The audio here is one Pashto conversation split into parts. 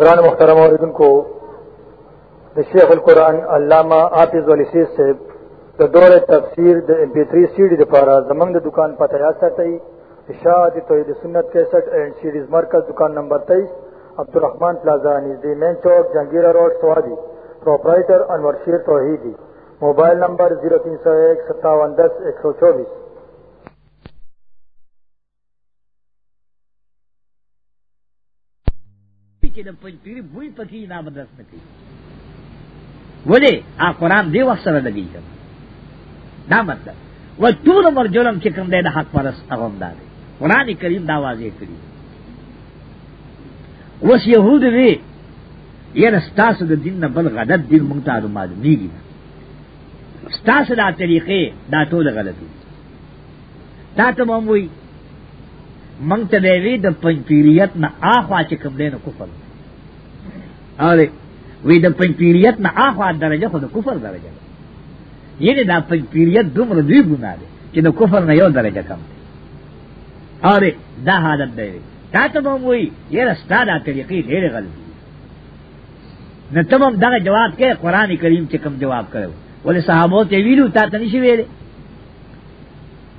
قرآن محترم عوردن کو شیخ القرآن علامہ آفز والی سیز سے د دور تفسیر د ام پی 3 سیډي د پاره زمنګ د دکان پته یا ساتي اشاعت توحید سنت 61 اینڈ سیریز مرکز دکان نمبر 23 عبدالرحمن پلازا نږدې مین چوک جنگیرا روډ سوادی پرپرایټر انور شیر توحیدی موبایل نمبر 03015710124 چې د پنځپیر بوی پکې نه بدرس نکړي ولی ا قران دی وخت سره لګی کړه دا مطلب و ټول عمر جرم چې کوم دی د حق پرس هغه دا دی قران کریم دا واضح کړی اوس يهود وی یره ستاسو د دین نه بل غلط دین مونږ ته معلوم دی ستاسو دا طریقې دا ټول غلط دي دا ته مو وی منگ ته دی د پنځپیریت نه اخوا چې کوم دین کفر اولی وی دا پنپیریت نا آخوا درجہ خود کفر درجہ دا یعنی دا پنپیریت دمر دوی گناہ دے چی دا کفر نا یو درجہ کم دے اولی دا حالت دے وی تا تم ہم وی یہ رستا دا طریقی غیر غلطی نہ تم ہم دا جواب کے قرآن کریم چی کم جواب کرو ولی صحابوں تے ویلو تا تنشی ویلے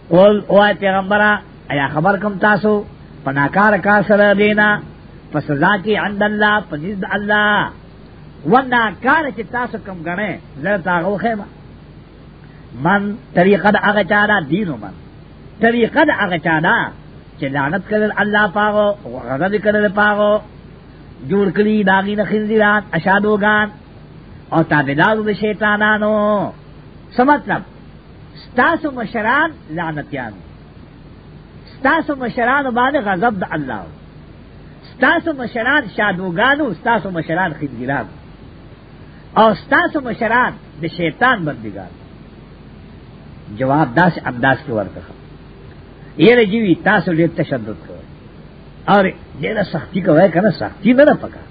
قول اوائے پیغمبرہ ایا خبر کم تاسو پناکار کا سره دینا فسزا کی عند اللہ پنزد اللہ ورنہ کار چې تاسو کم غنه زه تاغو خیمه من طریقه د هغه چاړه دینو من طریقه د هغه چاړه چې لعنت کړل الله پاغو غضب کړل پاغو جوړ کړی داغی نه خنزیرات اشادوغان او تابعدارو د شیطانانو څه مطلب ستاسو مشران لعنتیان ستاسو مشران باندې غضب د الله ستاسو مشران شادوگانو ستاسو مشران خدگیران او ستاسو مشران د شیطان بندگان جواب داس انداز کې ورکړه یې رجوی تاسو ډېر تشدد کوئ اور ډېر سختی کوي کنه سختی نه پکا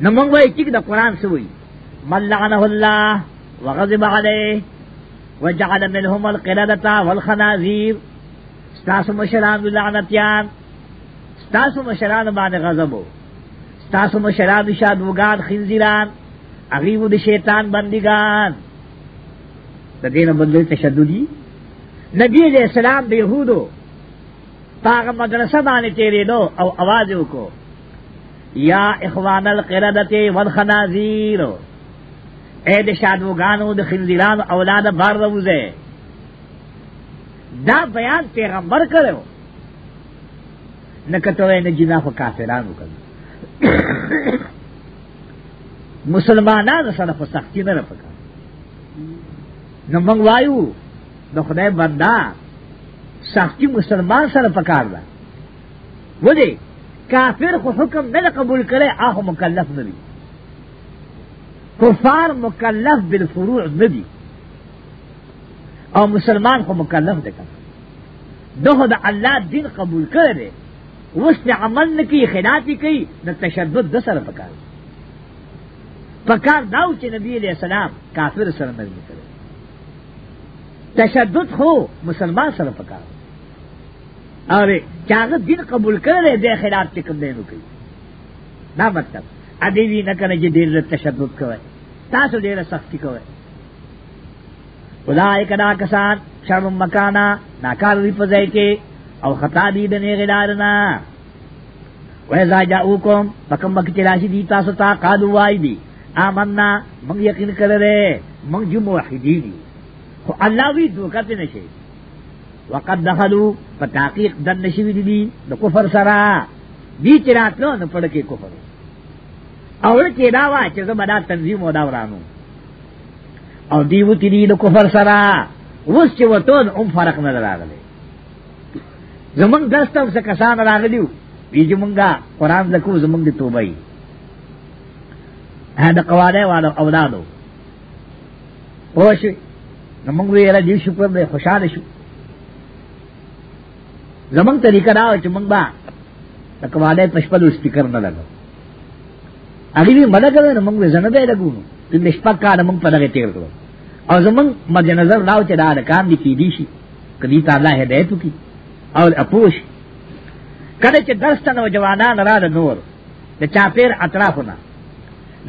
نو موږ وایي چې د قران سوې ملعنه الله وغضب عليه وجعل منهم القردة والخنازير ستاسو مشران لعنتيان تاسو مشران باندې غضب وو تاسو مشران شادوغان خنزیران اغیو د شیطان بندگان د دین باندې تشددی نبی علیہ السلام د یهودو پاغ مدرسه باندې تیرې دو او आवाज وکړو یا اخوان القردت والخنازیر اے د شادوغانو د خنزیران اولاد بار روزه دا بیان پیغمبر کړو نکتوے نے جنا کو کافرانو کبھی مسلمانان سره په سختی نه راپکا نو موږ وایو د خدای بندا سختی مسلمان سره پکار ده ودی کافر خو حکم نه قبول کړي هغه مکلف نه دي کفار مکلف بالفروع نه دي او مسلمان خو مکلف ده کړه دغه د الله دین قبول کړي وس نے عمل نے کی خلافی کی نہ تشدد دسر پکار پکار داو چې نبی علیہ السلام کافر سره نرمی کړو تشدد خو مسلمان سره پکار اره چاغه دین قبول کړي د خلاف چې کوم دینو کوي دا مطلب ا دې وی نه کنه چې ډیر تشدد کوي تاسو ډیر سختی کوي ولای کدا کسان شرم مکانا ناکار وی پځای کې او خطا دی د نیغ لارنا و اذا جاءوکم پکم بک چلاشی دی تاسو تا قالو وای دی آمنا من یقین کرے من جو موحدی دی خو الله وی دوکت نشي وقد دخلوا فتحقیق دن نشوی دی د کفر سرا دی چراتلو نه پړ کې کفر اور چې دا وا چې زما دا تنظیم ودا ورانو او دیو تیری د کفر سرا وس چې وته هم فرق نه راغلی زمنگ دست سے کسان راغلیو وی جمنگا قرآن لکو زمنگ دی توبائی ہے دا قوانہ والا اولادو پوش زمنگ وی رجیو شکر دے خوشحال شو زمنگ طریقہ داو چمنگ با دا قوانہ پشپل اس فکر نہ لگو اگی بھی مدہ کرے نمنگ وی زندے لگو تن شپک کا نمنگ پدغے تیر کرو او زمنگ مد نظر داو چدا دا کام دی کی دیشی کدیتا اللہ ہدایتو کی او اپوش کله چې درس ته نو جوانان را د نور د چاپیر اطرافونه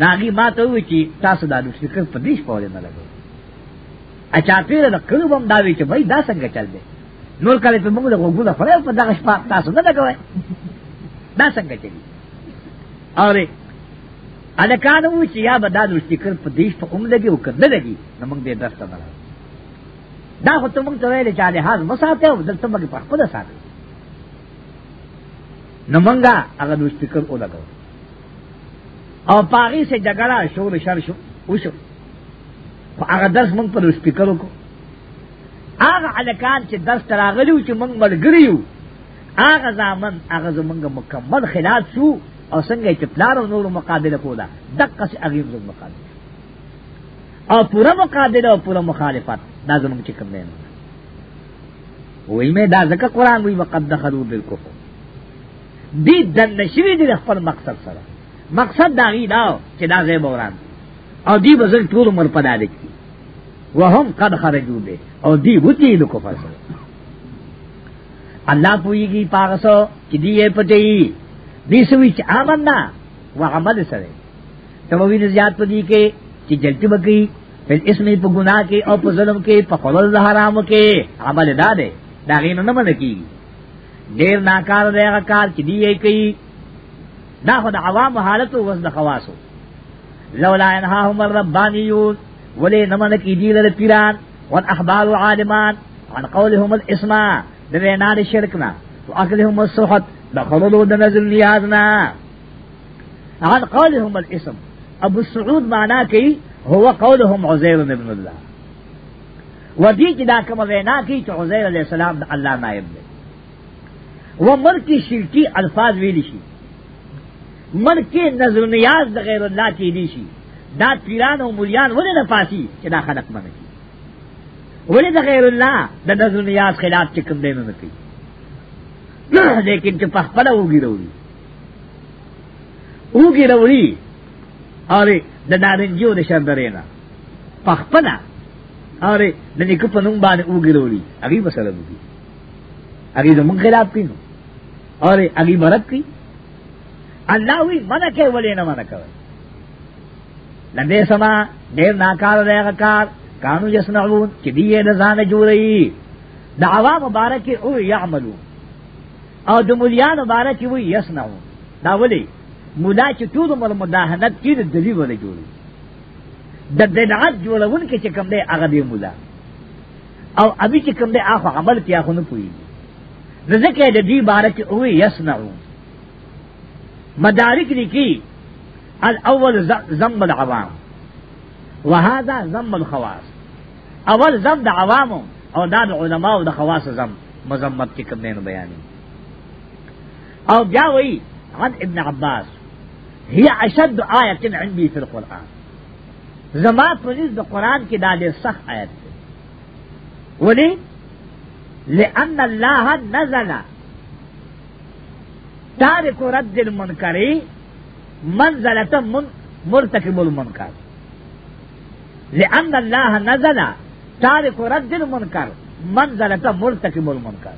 ناغي ما ته وی چې تاسو دا د فکر په دیش پوره نه لګو ا چاپیر د کلو بم دا وی چې وای دا څنګه چل دی نور کله په موږ د وګړو فرې په دغه شپه تاسو نه لګوي دا څنګه چلی اورې الکانو چې یا به دا د فکر په دیش په کوم لګي وکړه نه لګي نو موږ دې درس ته دا خو ته مونږ ته ویلې چې لحاظ مساته او دلته مګ په خپل ساتي نو مونږه هغه نو سپیکر ولګو او پاری سے جګړه شور شر شو وشو خو هغه درس مونږ په سپیکر وکړو هغه الکان چې درس تراغلو چې مونږ ملګریو هغه ځامن هغه زمونږ مکمل خلاف شو او څنګه چې پلار او نور مقابله کولا دقه سي هغه مقابله او پورا مقابله او پورا مخالفت دا زمونږ چې کوم دی وی مې دا ځکه قران وی وقد دخلوا بالكفر دې د نشوي دي خپل مقصد سره مقصد دا غي دا چې دا زې بوران او دې بزرګ ټول عمر پدا دکی وهم قد خرجوا به او دې وتی له کفر سره الله پويږي پاغسو چې دې پټي دې سوي چې آمنا وعمل سره تموین زیات پدې کې چې جلتی بکی فل اسمی په ګناه کې او په ظلم کې په خلل د حرام کې عمل داده دا غین نه من کی ډیر ناکار دی هغه کار چې دی یې کوي دا خو د عوام حالت او د خواصو لولا انهم الربانیون ولې نه من کی دی له پیران او احبار عالمان عن قولهم الاسماء د وینا د شرکنا او اکلهم الصحت د خلل د نزل نیازنا عن قولهم الاسم ابو سعود معنا کوي هو قولهم عزیر ابن الله ودی چې دا کوم وینا کی چې عزیر علیہ السلام د الله نائب دی و مرکی شرکی الفاظ ویل شي مرکی نظر نیاز د غیر الله تی دی شي دا پیران او مولیان ولې نه پاسی چې دا خلق باندې کی ولې د غیر الله د نظر نیاز خلاف چې کوم دی نه کوي لیکن چې په خپل وګیروي وګیروي اره د نارنجو د شندرینا پخپنا اره د نیکو په نوم باندې وګړولي هغه مسله دي هغه زموږ خلاف کینو اره هغه برت کی الله وی منع کوي ولې نه منع کوي لدې سما ډېر ناکار دی هغه کار کانو یسنعون چې دی نه ځان جوړي دعوا مبارک او یعملو او د مولیان مبارک وی یسنعون دا ولي مولا چې ټول عمر مداهنت کې د دلی ولا جوړي د بدعت جوړون کې چې کوم دی هغه دی مولا او ابي چې کوم دی هغه عمل کیا خو نه پوي ځکه د دې بارک او یسنعو مدارک لیکي الاول ذم العوام وهذا ذم الخواص اول ذم د عوامو او دا د علماو د خواص ذم مذمت کې کوم نه بیانې او بیا وایي عن ابن عباس هي اشد آیت آية عندي في القرآن زما پنیز دا قرآن کی دا دے سخ آیت دے ولي لأن الله نزل تارك رد المنكر منزله من مرتكب المنكر لأن الله نزل تارك رد المنكر منزله مرتكب المنكر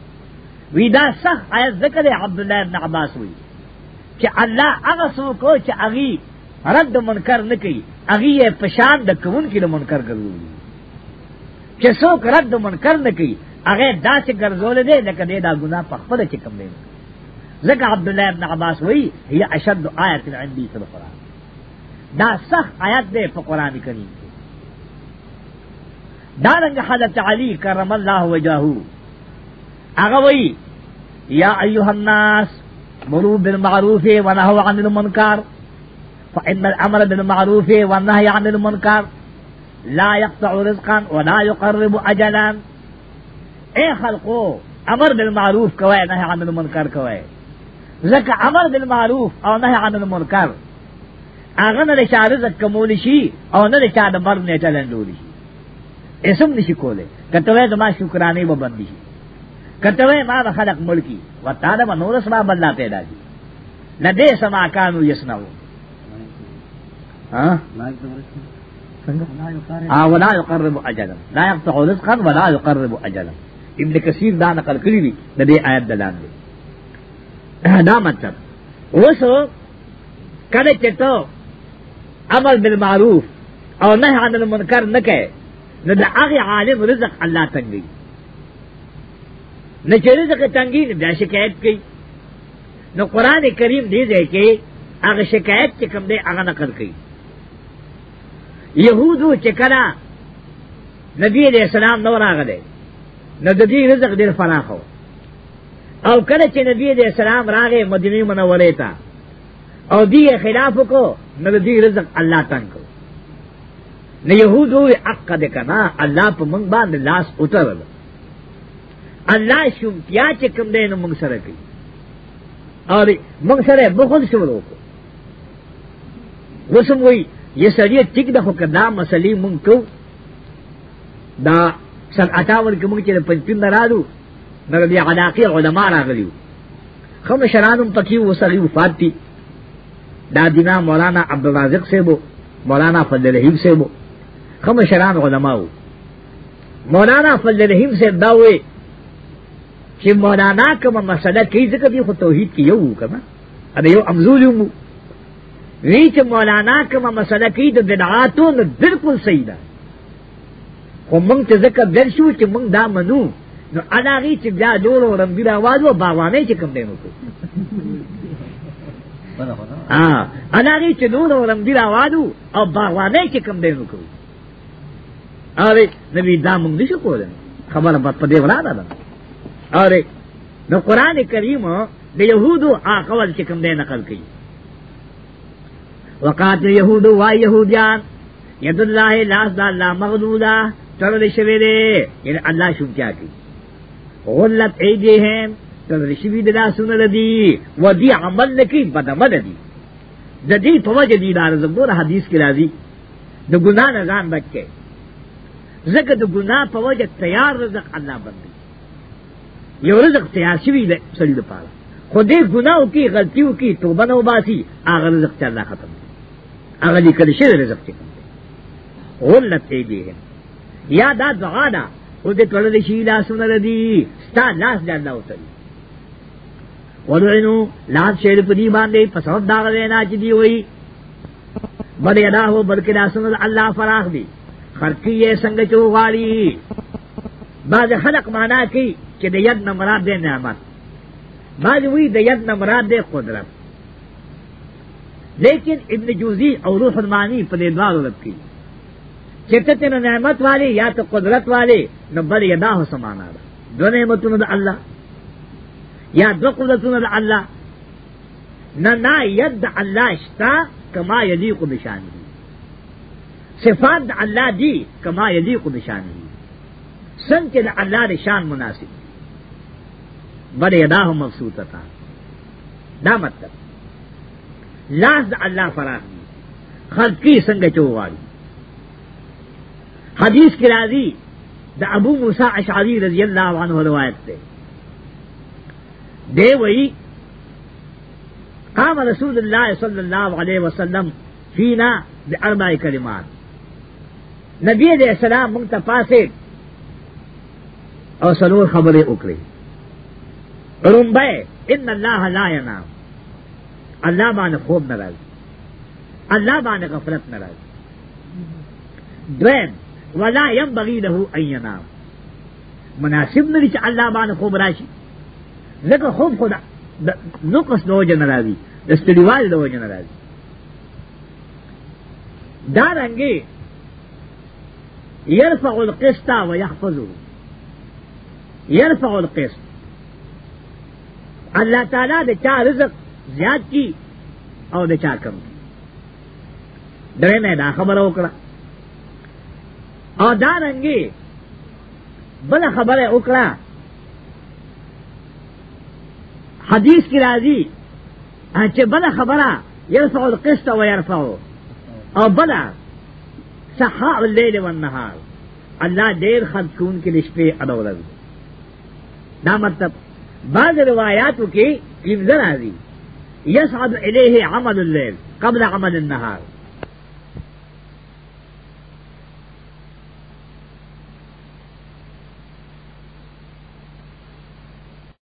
وی دا سخ آیت ذکر الله بن عباس ہوئی چې الله هغه څوک چې هغه رد منکر نه کوي هغه یې پشان د کوون کې د منکر ګرځوي چې څوک رد منکر نه کوي هغه داسې ګرځول دی لکه دې دا ګناه په خپل کې کم دی لکه عبد الله ابن عباس وی هي اشد آیت عندي فی القرآن دا سخت آیت دی په قران کریم کې دا رنګ حضرت علی کرم الله وجهه هغه وی یا ایها الناس مرو بالمعروف ونهوا عن المنكر فإن الأمر بالمعروف والنهي عن المنكر لا يقطع رزقا ولا يقرب أجلا اي خلقو امر بالمعروف کوئے نهي عن المنكر کوئے زك امر بالمعروف او نهي عن المنكر اغه نه شاره زک شي او نه چا د بر نه چلندول شي اسم نشي كولي کته ما شكراني وبندي شي کتوے ما به خلق ملکی و تا دا نور اسما بلنا پیدا دي نہ دے سما کانو یسنو ہاں ها يقرب اجلا لا يقطع رزقا ولا يقرب اجلا ابن کثیر دا نقل کړی دی د دې آیت دلان دی دا مطلب اوس کله چې ته عمل بالمعروف او نه عن المنکر نه کوي نو د هغه عالم رزق الله تنګي نہ چیرے تک تنگی دا شکایت کی نہ قرآن کریم دے دے کے اگر شکایت کے کم دے اگر نقل کی یہود چکرا نبی علیہ السلام نور آگ دے نہ ددی رزق دل فراخ ہو او کله چې نبی دې سلام راغې مدینه منورې ته او دې خلاف کو نو دې رزق الله تنگ کو نه يهودو عقد کنا الله په من باندې لاس اوترل اللہ شم پیا چکم دے نو منگ سر کی اور منگ سر بخود شمرو کو رسم ہوئی یہ سڑی ٹک دکھو کہ دا مسلی منگ کو دا سن اتاور کے منگ چلے پنچن نہ دو مگر بیا علاقی علماء راغلیو خم شرانم پکیو وسغی وفات تی دا دینا مولانا عبدالرازق سے بو مولانا فضل رحیم سے بو خم شران علماء مولانا فضل رحیم سے داوے چې مولانا کومه مسله کې ځکه دی خو توحید کې یو کما دا یو امزول مو وی چې مولانا کومه مسله کې د بدعاتو نه بالکل صحیح ده خو موږ ته ځکه در شو چې موږ دا منو نو الاغي چې بیا ډول ورم بیا وادو باغوانه چې کوم دی نو ا الاغي چې ډول ورم بیا وادو او باغوانه چې کوم دی نو کو اره نبی دا موږ نشو کولای خبره په دې ولاده ده اور نو قرآن کریم د یهودو آقول چکم دے نقل کی وقات یهودو وای یهودیان ید اللہ لاس دا اللہ مغلولا ترل شوی دے یعنی اللہ شم کیا کی غلط ایدی ہیں ترل شوی دا سنل دی و دی عمل لکی بدمد دی دا دی توجہ دی دار زمور حدیث کی رازی دا گناہ نظام بچ کے زکر دا گناہ پوجہ تیار رزق اللہ بندی یو رزق تیار شوی دی سړي د پاره خو دې ګناو کې غلطیو کې توبه نو باسي هغه رزق ته الله ختم هغه لیکل شوی رزق ته غلط دی یا دا دعا ده او دې ټول دې شي لاسونه ردي ستا لاس دې الله وتعالى ورعنو لاس شیر په دې باندې پسوب دا غوینا چې دی وای بده ادا هو بلکې لاسونه الله فراخ دي خرقی یې څنګه چوغاړي بعض خلق معنا کی چې د ید نمراد دے نعمت بعض وی د ید نمراد دے قدرت لیکن ابن جوزی اور روح المانی پر دوار رب کی چتت نعمت والے یا تو قدرت والے نہ بل یدا ہو سمانا دا دو نعمتوں دا اللہ یا دو قدرتوں دا اللہ نہ نہ ید اللہ شتا کما یلیق بشان دی صفات اللہ دی کما یلیق بشان دی سنگ چه دا اللہ دا شان مناسب بڑی اداہ مبسوط تا دا مطلب لاز دا اللہ فراہ دی خلقی سنگ چوواری حدیث کی راضی دا ابو موسیٰ اشعری رضی اللہ عنہ روایت تے دے وئی قام رسول اللہ صلی اللہ علیہ وسلم فینا بے اربع کلمات نبی علیہ السلام منتفاسد او سلور خبریں اکڑی رومبے ان اللہ لا ینام اللہ بان خوب نہ رض اللہ بان غفلت نہ رض دویم ولا یم بغی لہو اینام مناسب نری چا اللہ بان خوب راشی لیکن خوب خدا نقص دو جن راضی دستریوال دو جن راضی دارنگی یرفع القسطہ و یحفظو یرفع القسط اللہ تعالیٰ دے چاہ رزق زیاد کی او دے چاہ کم کی درے میں دا خبر اکڑا او دارنگی بلا خبر اکڑا حدیث کی راضی چې بلا خبره يرفع القسط ويرفع او بلا صحاء الليل والنهار الله ډیر خلقون کې نشته اډول دا مطلب بعض روایات کی ابزر راځي یصعد عمل اللیل قبل عمل النہار